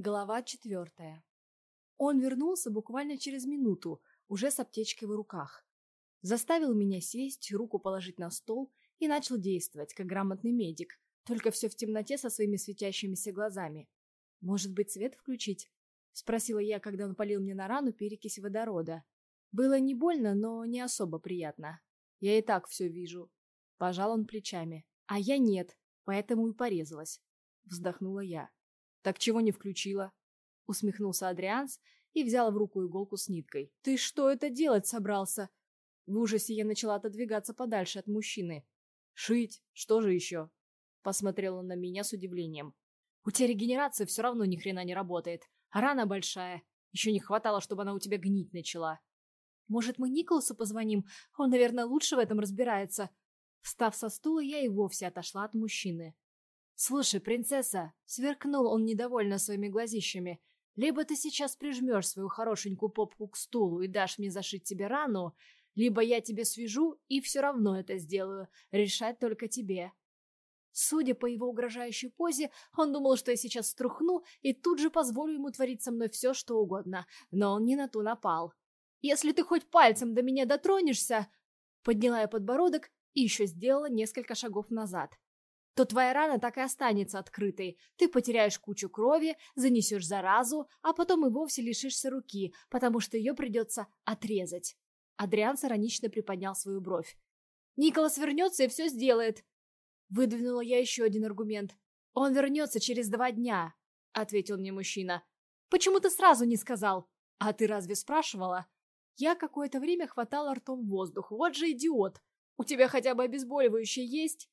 Глава четвертая. Он вернулся буквально через минуту, уже с аптечкой в руках. Заставил меня сесть, руку положить на стол и начал действовать, как грамотный медик, только все в темноте со своими светящимися глазами. «Может быть, свет включить?» — спросила я, когда он полил мне на рану перекись водорода. Было не больно, но не особо приятно. Я и так все вижу. Пожал он плечами. А я нет, поэтому и порезалась. Вздохнула я. «Так чего не включила?» Усмехнулся Адрианс и взял в руку иголку с ниткой. «Ты что это делать собрался?» В ужасе я начала отодвигаться подальше от мужчины. «Шить? Что же еще?» Посмотрел он на меня с удивлением. «У тебя регенерация все равно ни хрена не работает. А рана большая. Еще не хватало, чтобы она у тебя гнить начала». «Может, мы Николасу позвоним? Он, наверное, лучше в этом разбирается». Встав со стула, я и вовсе отошла от мужчины. «Слушай, принцесса!» — сверкнул он недовольно своими глазищами. «Либо ты сейчас прижмешь свою хорошенькую попку к стулу и дашь мне зашить тебе рану, либо я тебе свяжу и все равно это сделаю. Решать только тебе». Судя по его угрожающей позе, он думал, что я сейчас струхну и тут же позволю ему творить со мной все, что угодно. Но он не на ту напал. «Если ты хоть пальцем до меня дотронешься...» Подняла я подбородок и еще сделала несколько шагов назад то твоя рана так и останется открытой. Ты потеряешь кучу крови, занесешь заразу, а потом и вовсе лишишься руки, потому что ее придется отрезать. Адриан саронично приподнял свою бровь. «Николас вернется и все сделает!» Выдвинула я еще один аргумент. «Он вернется через два дня», — ответил мне мужчина. «Почему ты сразу не сказал?» «А ты разве спрашивала?» Я какое-то время хватала ртом воздух. Вот же идиот! У тебя хотя бы обезболивающее есть?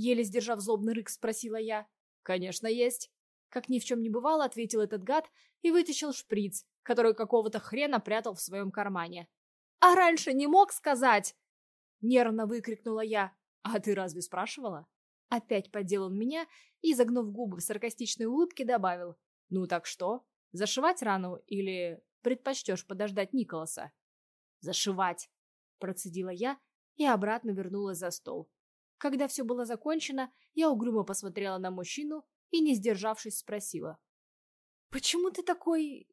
Еле сдержав злобный рык, спросила я. «Конечно, есть». Как ни в чем не бывало, ответил этот гад и вытащил шприц, который какого-то хрена прятал в своем кармане. «А раньше не мог сказать?» Нервно выкрикнула я. «А ты разве спрашивала?» Опять поддел он меня и, загнув губы в саркастичной улыбке, добавил. «Ну так что? Зашивать рану или предпочтешь подождать Николаса?» «Зашивать!» Процедила я и обратно вернулась за стол. Когда все было закончено, я угрюмо посмотрела на мужчину и, не сдержавшись, спросила. «Почему ты такой...»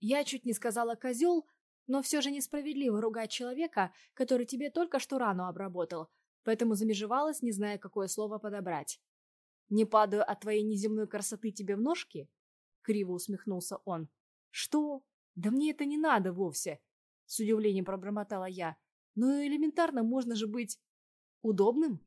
Я чуть не сказала «козел», но все же несправедливо ругать человека, который тебе только что рану обработал, поэтому замежевалась, не зная, какое слово подобрать. «Не падаю от твоей неземной красоты тебе в ножки?» Криво усмехнулся он. «Что? Да мне это не надо вовсе!» С удивлением пробормотала я. «Но элементарно можно же быть удобным?»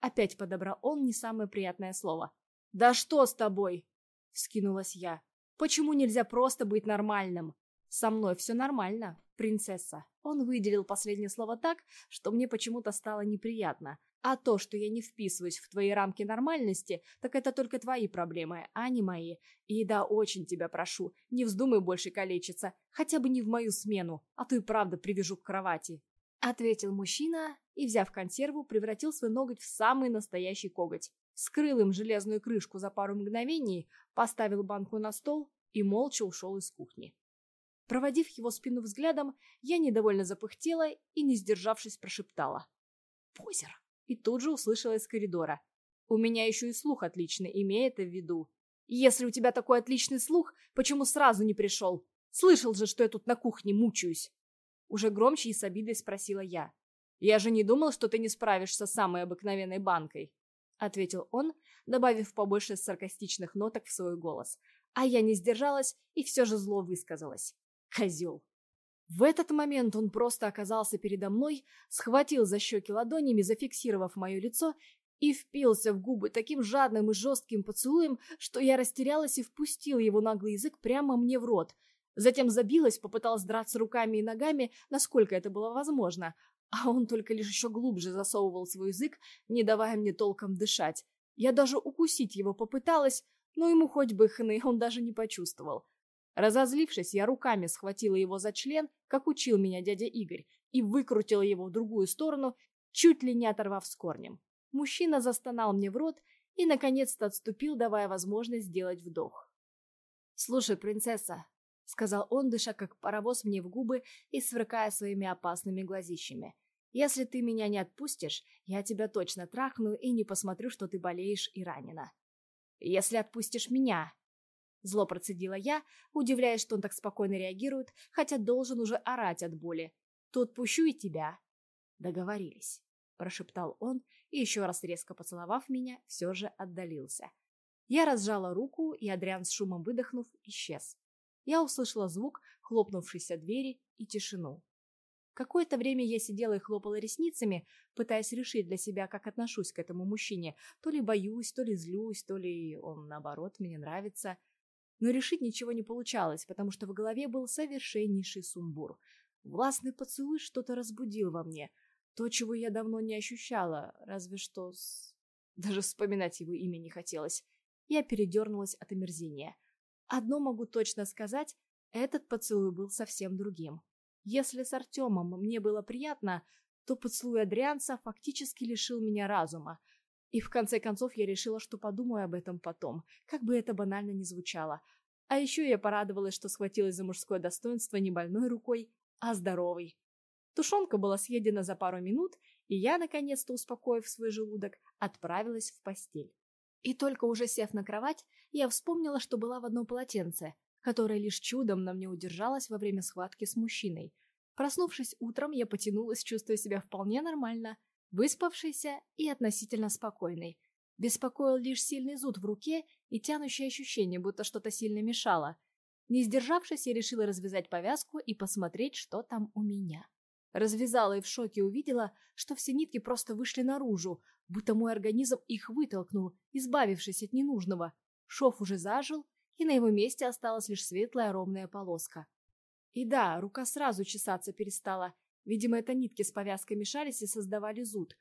Опять подобрал он не самое приятное слово. «Да что с тобой?» — вскинулась я. «Почему нельзя просто быть нормальным?» «Со мной все нормально, принцесса». Он выделил последнее слово так, что мне почему-то стало неприятно. А то, что я не вписываюсь в твои рамки нормальности, так это только твои проблемы, а не мои. И да, очень тебя прошу, не вздумай больше калечиться, хотя бы не в мою смену, а то и правда привяжу к кровати. Ответил мужчина и, взяв консерву, превратил свой ноготь в самый настоящий коготь. Скрыл им железную крышку за пару мгновений, поставил банку на стол и молча ушел из кухни. Проводив его спину взглядом, я недовольно запыхтела и, не сдержавшись, прошептала. «Позер!» И тут же услышала из коридора. «У меня еще и слух отличный, имея это в виду. Если у тебя такой отличный слух, почему сразу не пришел? Слышал же, что я тут на кухне мучаюсь!» Уже громче и с обидой спросила я. «Я же не думал, что ты не справишься с самой обыкновенной банкой», ответил он, добавив побольше саркастичных ноток в свой голос. А я не сдержалась и все же зло высказалась. Козел. В этот момент он просто оказался передо мной, схватил за щеки ладонями, зафиксировав мое лицо, и впился в губы таким жадным и жестким поцелуем, что я растерялась и впустил его наглый язык прямо мне в рот – Затем забилась, попыталась драться руками и ногами, насколько это было возможно, а он только лишь еще глубже засовывал свой язык, не давая мне толком дышать. Я даже укусить его попыталась, но ему хоть бы хны, он даже не почувствовал. Разозлившись, я руками схватила его за член, как учил меня дядя Игорь, и выкрутила его в другую сторону, чуть ли не оторвав с корнем. Мужчина застонал мне в рот и, наконец-то, отступил, давая возможность сделать вдох. «Слушай, принцесса, сказал он, дыша как паровоз мне в губы и сверкая своими опасными глазищами. «Если ты меня не отпустишь, я тебя точно трахну и не посмотрю, что ты болеешь и ранена. Если отпустишь меня...» Зло процедила я, удивляясь, что он так спокойно реагирует, хотя должен уже орать от боли. Тут пущу и тебя. Договорились, прошептал он и еще раз резко поцеловав меня, все же отдалился. Я разжала руку, и Адриан с шумом выдохнув, исчез. Я услышала звук хлопнувшейся двери и тишину. Какое-то время я сидела и хлопала ресницами, пытаясь решить для себя, как отношусь к этому мужчине. То ли боюсь, то ли злюсь, то ли он, наоборот, мне нравится. Но решить ничего не получалось, потому что в голове был совершеннейший сумбур. Властный поцелуй что-то разбудил во мне. То, чего я давно не ощущала, разве что с... Даже вспоминать его имя не хотелось. Я передернулась от омерзения. Одно могу точно сказать, этот поцелуй был совсем другим. Если с Артемом мне было приятно, то поцелуй Адрианца фактически лишил меня разума. И в конце концов я решила, что подумаю об этом потом, как бы это банально ни звучало. А еще я порадовалась, что схватилась за мужское достоинство не больной рукой, а здоровой. Тушенка была съедена за пару минут, и я, наконец-то успокоив свой желудок, отправилась в постель. И только уже сев на кровать, я вспомнила, что была в одном полотенце, которое лишь чудом на мне удержалось во время схватки с мужчиной. Проснувшись утром, я потянулась, чувствуя себя вполне нормально, выспавшейся и относительно спокойной. Беспокоил лишь сильный зуд в руке и тянущее ощущение, будто что-то сильно мешало. Не сдержавшись, я решила развязать повязку и посмотреть, что там у меня. Развязала и в шоке увидела, что все нитки просто вышли наружу, будто мой организм их вытолкнул, избавившись от ненужного. Шов уже зажил, и на его месте осталась лишь светлая ровная полоска. И да, рука сразу чесаться перестала. Видимо, это нитки с повязкой мешались и создавали зуд.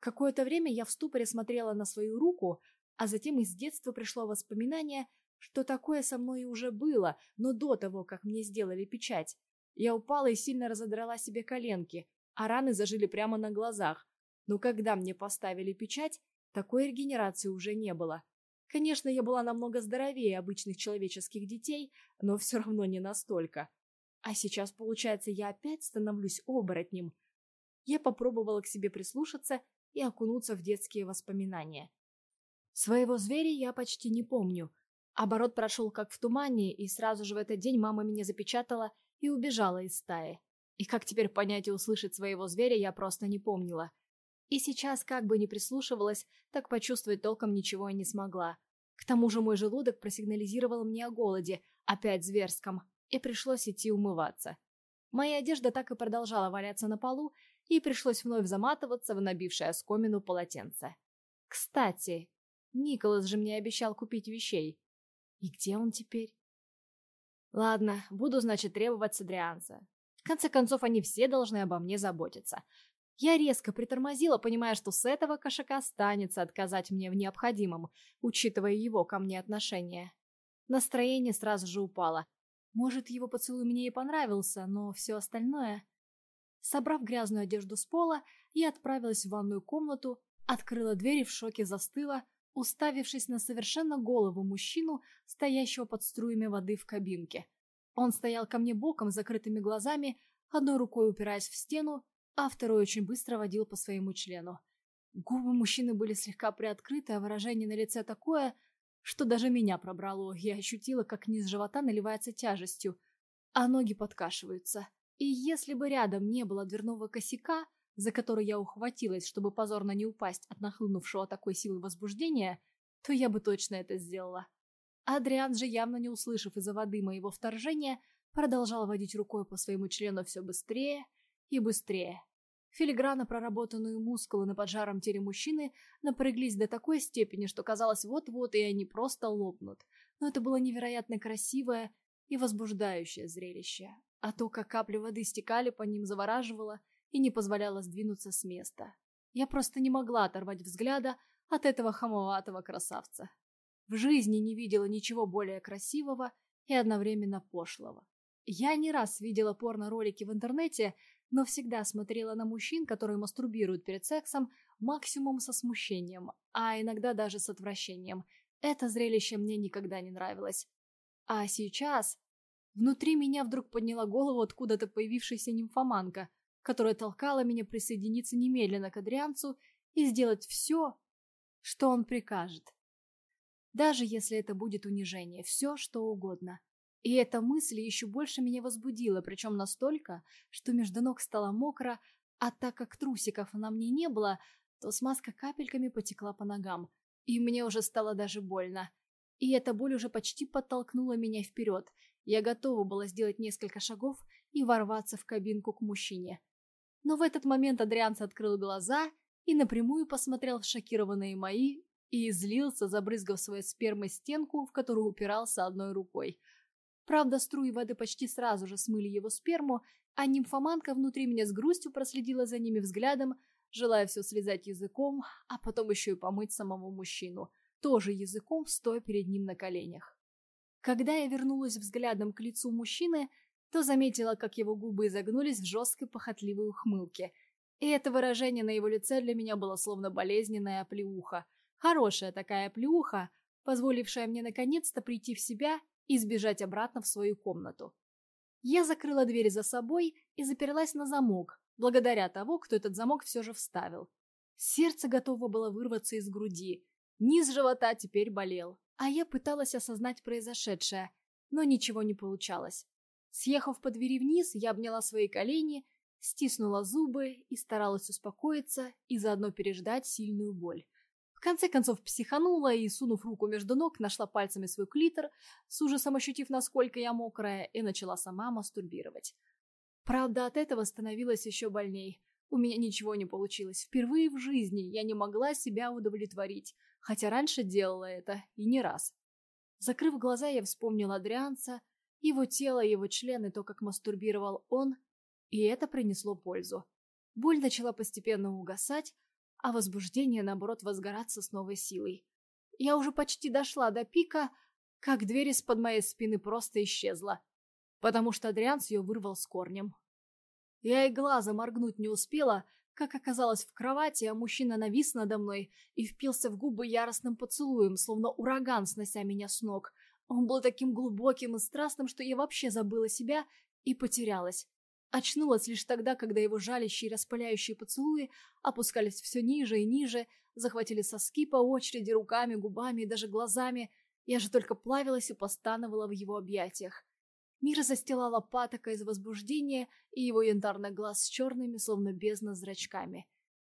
Какое-то время я в ступоре смотрела на свою руку, а затем из детства пришло воспоминание, что такое со мной уже было, но до того, как мне сделали печать. Я упала и сильно разодрала себе коленки, а раны зажили прямо на глазах. Но когда мне поставили печать, такой регенерации уже не было. Конечно, я была намного здоровее обычных человеческих детей, но все равно не настолько. А сейчас, получается, я опять становлюсь оборотнем. Я попробовала к себе прислушаться и окунуться в детские воспоминания. Своего зверя я почти не помню. Оборот прошел как в тумане, и сразу же в этот день мама меня запечатала и убежала из стаи. И как теперь понять и услышать своего зверя, я просто не помнила. И сейчас, как бы ни прислушивалась, так почувствовать толком ничего и не смогла. К тому же мой желудок просигнализировал мне о голоде, опять зверском, и пришлось идти умываться. Моя одежда так и продолжала валяться на полу, и пришлось вновь заматываться в набившее оскомину полотенце. Кстати, Николас же мне обещал купить вещей. И где он теперь? Ладно, буду, значит, требовать с Адрианца. В конце концов, они все должны обо мне заботиться. Я резко притормозила, понимая, что с этого кошака останется отказать мне в необходимом, учитывая его ко мне отношение. Настроение сразу же упало. Может, его поцелуй мне и понравился, но все остальное... Собрав грязную одежду с пола, я отправилась в ванную комнату, открыла дверь и в шоке застыла, уставившись на совершенно голову мужчину, стоящего под струями воды в кабинке. Он стоял ко мне боком закрытыми глазами, одной рукой упираясь в стену, а второй очень быстро водил по своему члену. Губы мужчины были слегка приоткрыты, а выражение на лице такое, что даже меня пробрало. Я ощутила, как низ живота наливается тяжестью, а ноги подкашиваются. И если бы рядом не было дверного косяка, за который я ухватилась, чтобы позорно не упасть от нахлынувшего такой силы возбуждения, то я бы точно это сделала. Адриан же, явно не услышав из-за воды моего вторжения, продолжал водить рукой по своему члену все быстрее и быстрее. Филигранно проработанные мускулы на поджаром теле мужчины напряглись до такой степени, что казалось вот-вот и они просто лопнут. Но это было невероятно красивое и возбуждающее зрелище. А то, как капли воды стекали по ним, завораживало и не позволяло сдвинуться с места. Я просто не могла оторвать взгляда от этого хамоватого красавца. В жизни не видела ничего более красивого и одновременно пошлого. Я не раз видела порно-ролики в интернете, но всегда смотрела на мужчин, которые мастурбируют перед сексом, максимум со смущением, а иногда даже с отвращением. Это зрелище мне никогда не нравилось. А сейчас... Внутри меня вдруг подняла голову откуда-то появившаяся нимфоманка, которая толкала меня присоединиться немедленно к Адрианцу и сделать все, что он прикажет. Даже если это будет унижение, все что угодно. И эта мысль еще больше меня возбудила, причем настолько, что между ног стало мокро, а так как трусиков на мне не было, то смазка капельками потекла по ногам, и мне уже стало даже больно. И эта боль уже почти подтолкнула меня вперед. Я готова была сделать несколько шагов и ворваться в кабинку к мужчине. Но в этот момент Адрианс открыл глаза и напрямую посмотрел в шокированные мои и излился, забрызгав своей спермой стенку, в которую упирался одной рукой. Правда, струи воды почти сразу же смыли его сперму, а нимфоманка внутри меня с грустью проследила за ними взглядом, желая все слезать языком, а потом еще и помыть самого мужчину, тоже языком, стоя перед ним на коленях. Когда я вернулась взглядом к лицу мужчины, то заметила, как его губы изогнулись в жесткой похотливой ухмылке. И это выражение на его лице для меня было словно болезненная оплеуха. Хорошая такая оплеуха, позволившая мне наконец-то прийти в себя и сбежать обратно в свою комнату. Я закрыла дверь за собой и заперлась на замок, благодаря того, кто этот замок все же вставил. Сердце готово было вырваться из груди. Низ живота теперь болел, а я пыталась осознать произошедшее, но ничего не получалось. Съехав по двери вниз, я обняла свои колени, стиснула зубы и старалась успокоиться и заодно переждать сильную боль. В конце концов психанула и, сунув руку между ног, нашла пальцами свой клитор, с ужасом ощутив, насколько я мокрая, и начала сама мастурбировать. Правда, от этого становилось еще больней. У меня ничего не получилось. Впервые в жизни я не могла себя удовлетворить, хотя раньше делала это и не раз. Закрыв глаза, я вспомнила Адрианца, его тело, его члены, то, как мастурбировал он, и это принесло пользу. Боль начала постепенно угасать, а возбуждение, наоборот, возгораться с новой силой. Я уже почти дошла до пика, как дверь из-под моей спины просто исчезла, потому что Адрианс ее вырвал с корнем. Я и глаза моргнуть не успела, как оказалось в кровати, а мужчина навис надо мной и впился в губы яростным поцелуем, словно ураган, снося меня с ног. Он был таким глубоким и страстным, что я вообще забыла себя и потерялась. Очнулась лишь тогда, когда его жалящие и распаляющие поцелуи опускались все ниже и ниже, захватили соски по очереди руками, губами и даже глазами. Я же только плавилась и постановала в его объятиях. Мир застилала патока из возбуждения и его янтарный глаз с черными, словно бездна, зрачками.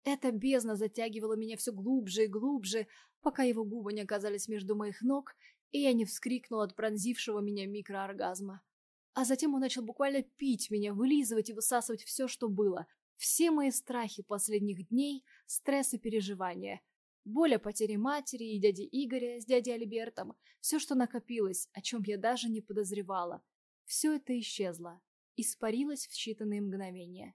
Эта бездна затягивала меня все глубже и глубже, пока его губы не оказались между моих ног, и я не вскрикнула от пронзившего меня микрооргазма. А затем он начал буквально пить меня, вылизывать и высасывать все, что было. Все мои страхи последних дней, стресс и переживания. Боль о потере матери и дяди Игоря с дядей Альбертом. Все, что накопилось, о чем я даже не подозревала. Все это исчезло, испарилось в считанные мгновения.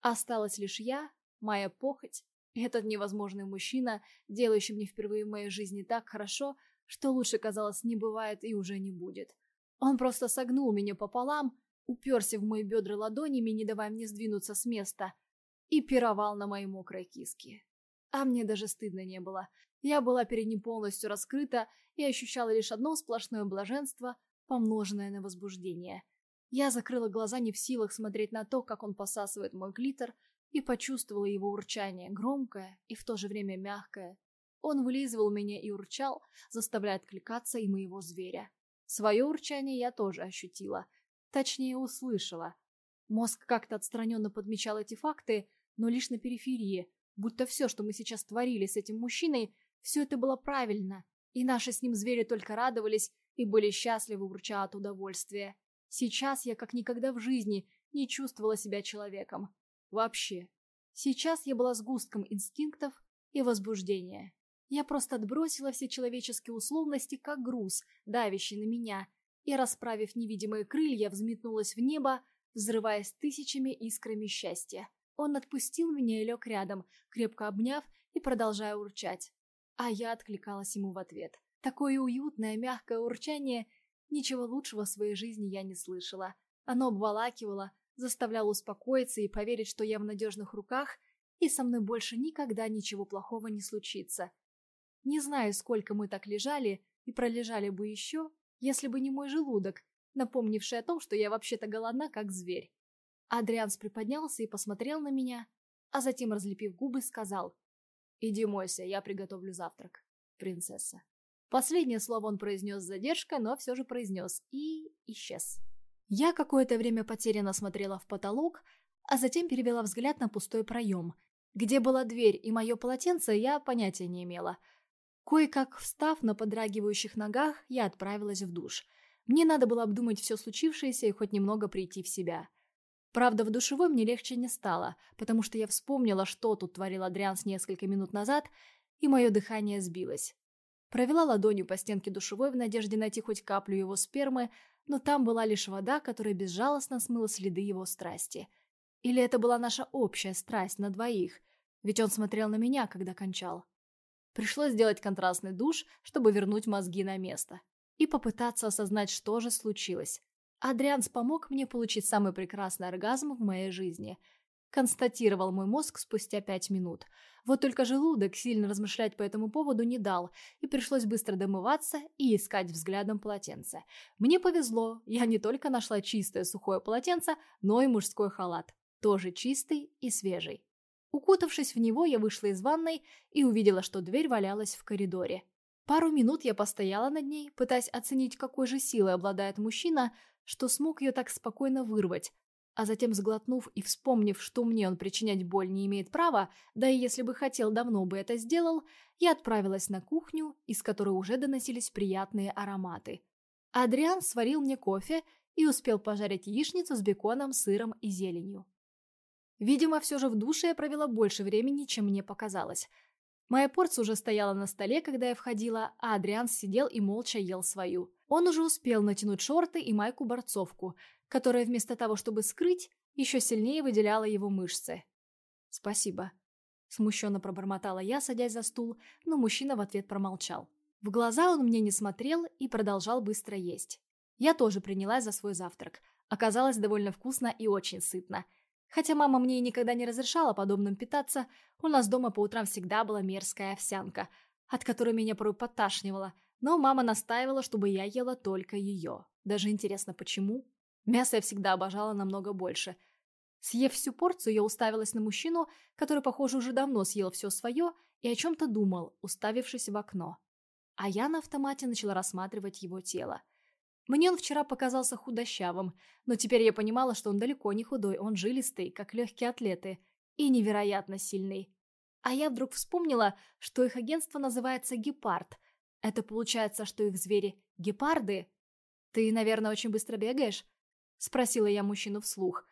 Осталась лишь я, моя похоть, этот невозможный мужчина, делающий мне впервые в моей жизни так хорошо, что лучше, казалось, не бывает и уже не будет. Он просто согнул меня пополам, уперся в мои бедра ладонями, не давая мне сдвинуться с места, и пировал на моей мокрой киске. А мне даже стыдно не было. Я была перед ним полностью раскрыта и ощущала лишь одно сплошное блаженство, помноженное на возбуждение. Я закрыла глаза не в силах смотреть на то, как он посасывает мой глиттер, и почувствовала его урчание, громкое и в то же время мягкое. Он вылизывал меня и урчал, заставляя откликаться и моего зверя. Свое урчание я тоже ощутила, точнее услышала. Мозг как-то отстраненно подмечал эти факты, но лишь на периферии, будто все, что мы сейчас творили с этим мужчиной, все это было правильно, и наши с ним звери только радовались и были счастливы, урча от удовольствия. Сейчас я как никогда в жизни не чувствовала себя человеком. Вообще. Сейчас я была сгустком инстинктов и возбуждения. Я просто отбросила все человеческие условности, как груз, давящий на меня, и, расправив невидимые крылья, взметнулась в небо, взрываясь тысячами искрами счастья. Он отпустил меня и лег рядом, крепко обняв и продолжая урчать. А я откликалась ему в ответ. Такое уютное, мягкое урчание, ничего лучшего в своей жизни я не слышала. Оно обволакивало, заставляло успокоиться и поверить, что я в надежных руках, и со мной больше никогда ничего плохого не случится. Не знаю, сколько мы так лежали и пролежали бы еще, если бы не мой желудок, напомнивший о том, что я вообще-то голодна, как зверь. Адрианс приподнялся и посмотрел на меня, а затем, разлепив губы, сказал «Иди мойся, я приготовлю завтрак, принцесса». Последнее слово он произнес с задержкой, но все же произнес и исчез. Я какое-то время потерянно смотрела в потолок, а затем перевела взгляд на пустой проем. Где была дверь и мое полотенце, я понятия не имела. Кое-как встав на подрагивающих ногах, я отправилась в душ. Мне надо было обдумать все случившееся и хоть немного прийти в себя. Правда, в душевой мне легче не стало, потому что я вспомнила, что тут творил Адриан с несколько минут назад, и мое дыхание сбилось. Провела ладонью по стенке душевой в надежде найти хоть каплю его спермы, но там была лишь вода, которая безжалостно смыла следы его страсти. Или это была наша общая страсть на двоих, ведь он смотрел на меня, когда кончал. Пришлось сделать контрастный душ, чтобы вернуть мозги на место. И попытаться осознать, что же случилось. Адрианс помог мне получить самый прекрасный оргазм в моей жизни. Констатировал мой мозг спустя пять минут. Вот только желудок сильно размышлять по этому поводу не дал, и пришлось быстро домываться и искать взглядом полотенце. Мне повезло, я не только нашла чистое сухое полотенце, но и мужской халат. Тоже чистый и свежий. Укутавшись в него, я вышла из ванной и увидела, что дверь валялась в коридоре. Пару минут я постояла над ней, пытаясь оценить, какой же силой обладает мужчина, что смог ее так спокойно вырвать, а затем, сглотнув и вспомнив, что мне он причинять боль не имеет права, да и если бы хотел, давно бы это сделал, я отправилась на кухню, из которой уже доносились приятные ароматы. Адриан сварил мне кофе и успел пожарить яичницу с беконом, сыром и зеленью. Видимо, все же в душе я провела больше времени, чем мне показалось. Моя порция уже стояла на столе, когда я входила, а Адриан сидел и молча ел свою. Он уже успел натянуть шорты и майку-борцовку, которая вместо того, чтобы скрыть, еще сильнее выделяла его мышцы. «Спасибо», — смущенно пробормотала я, садясь за стул, но мужчина в ответ промолчал. В глаза он мне не смотрел и продолжал быстро есть. Я тоже принялась за свой завтрак. Оказалось довольно вкусно и очень сытно. Хотя мама мне никогда не разрешала подобным питаться, у нас дома по утрам всегда была мерзкая овсянка, от которой меня порой поташнивало — но мама настаивала, чтобы я ела только ее. Даже интересно, почему? Мясо я всегда обожала намного больше. Съев всю порцию, я уставилась на мужчину, который, похоже, уже давно съел все свое и о чем-то думал, уставившись в окно. А я на автомате начала рассматривать его тело. Мне он вчера показался худощавым, но теперь я понимала, что он далеко не худой, он жилистый, как легкие атлеты, и невероятно сильный. А я вдруг вспомнила, что их агентство называется «Гепард», это получается, что их звери — гепарды? Ты, наверное, очень быстро бегаешь? Спросила я мужчину вслух.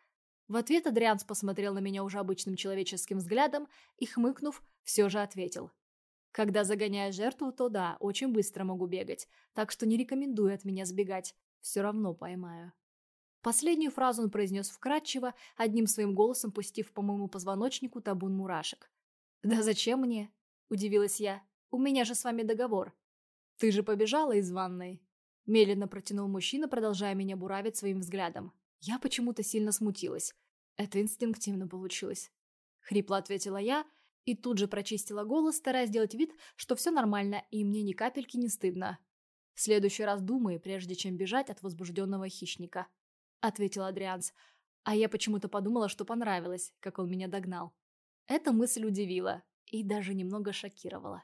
В ответ Адрианс посмотрел на меня уже обычным человеческим взглядом и, хмыкнув, все же ответил. Когда загоняю жертву, то да, очень быстро могу бегать, так что не рекомендую от меня сбегать, все равно поймаю. Последнюю фразу он произнес вкратчиво, одним своим голосом пустив по моему позвоночнику табун мурашек. «Да зачем мне?» – удивилась я. «У меня же с вами договор». «Ты же побежала из ванной?» Медленно протянул мужчина, продолжая меня буравить своим взглядом. Я почему-то сильно смутилась. Это инстинктивно получилось. Хрипло ответила я и тут же прочистила голос, стараясь сделать вид, что все нормально и мне ни капельки не стыдно. «В следующий раз думай, прежде чем бежать от возбужденного хищника», — ответил Адрианс. А я почему-то подумала, что понравилось, как он меня догнал. Эта мысль удивила и даже немного шокировала.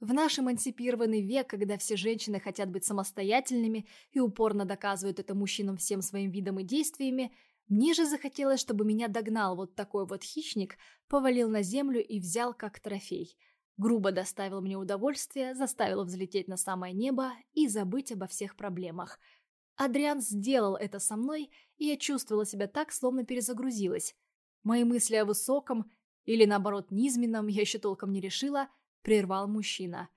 В наш эмансипированный век, когда все женщины хотят быть самостоятельными и упорно доказывают это мужчинам всем своим видом и действиями, мне же захотелось, чтобы меня догнал вот такой вот хищник, повалил на землю и взял как трофей. Грубо доставил мне удовольствие, заставил взлететь на самое небо и забыть обо всех проблемах. Адриан сделал это со мной, и я чувствовала себя так, словно перезагрузилась. Мои мысли о высоком, или наоборот низменном, я еще толком не решила – прервал мужчина.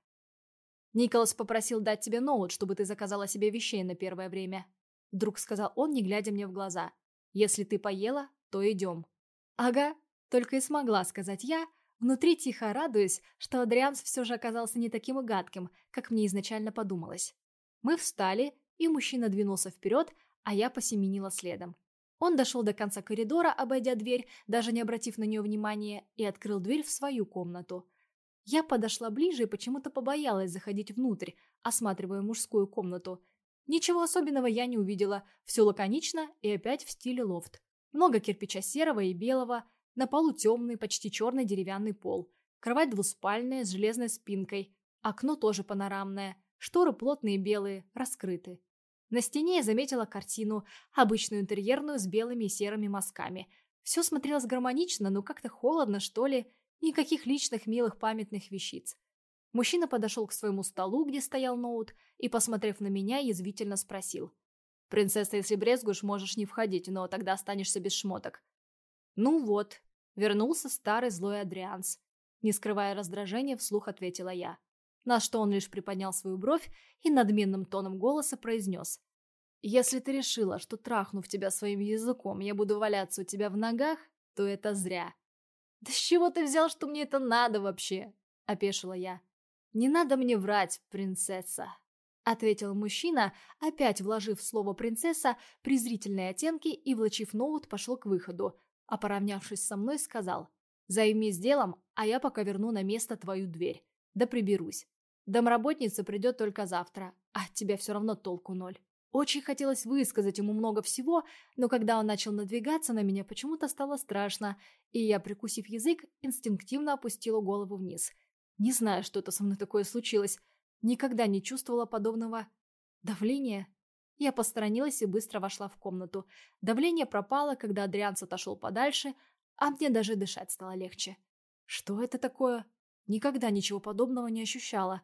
«Николас попросил дать тебе ноут, чтобы ты заказала себе вещей на первое время», вдруг сказал он, не глядя мне в глаза. «Если ты поела, то идем». «Ага», только и смогла сказать я, внутри тихо радуясь, что Адрианс все же оказался не таким и гадким, как мне изначально подумалось. Мы встали, и мужчина двинулся вперед, а я посеменила следом. Он дошел до конца коридора, обойдя дверь, даже не обратив на нее внимания, и открыл дверь в свою комнату. Я подошла ближе и почему-то побоялась заходить внутрь, осматривая мужскую комнату. Ничего особенного я не увидела, все лаконично и опять в стиле лофт. Много кирпича серого и белого, на полу темный, почти черный деревянный пол. Кровать двуспальная, с железной спинкой. Окно тоже панорамное. Шторы плотные белые, раскрыты. На стене я заметила картину, обычную интерьерную с белыми и серыми мазками. Все смотрелось гармонично, но как-то холодно, что ли. Никаких личных милых памятных вещиц. Мужчина подошел к своему столу, где стоял ноут, и, посмотрев на меня, язвительно спросил. «Принцесса, если брезгуешь, можешь не входить, но тогда останешься без шмоток». «Ну вот», — вернулся старый злой Адрианс. Не скрывая раздражения, вслух ответила я. На что он лишь приподнял свою бровь и надменным тоном голоса произнес. «Если ты решила, что трахнув тебя своим языком, я буду валяться у тебя в ногах, то это зря». «Да с чего ты взял, что мне это надо вообще?» – опешила я. «Не надо мне врать, принцесса», — ответил мужчина, опять вложив в слово «принцесса» презрительные оттенки и, влачив ноут, пошел к выходу, а поравнявшись со мной, сказал «Займись делом, а я пока верну на место твою дверь. Да приберусь. Домработница придет только завтра, а тебя все равно толку ноль». Очень хотелось высказать ему много всего, но когда он начал надвигаться на меня, почему-то стало страшно, и я, прикусив язык, инстинктивно опустила голову вниз. Не знаю, что это со мной такое случилось. Никогда не чувствовала подобного давления. Я посторонилась и быстро вошла в комнату. Давление пропало, когда Адрианс отошел подальше, а мне даже дышать стало легче. Что это такое? Никогда ничего подобного не ощущала.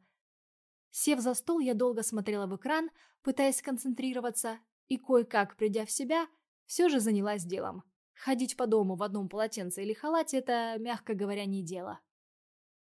Сев за стол, я долго смотрела в экран, пытаясь сконцентрироваться, и кое-как, придя в себя, все же занялась делом. Ходить по дому в одном полотенце или халате – это, мягко говоря, не дело.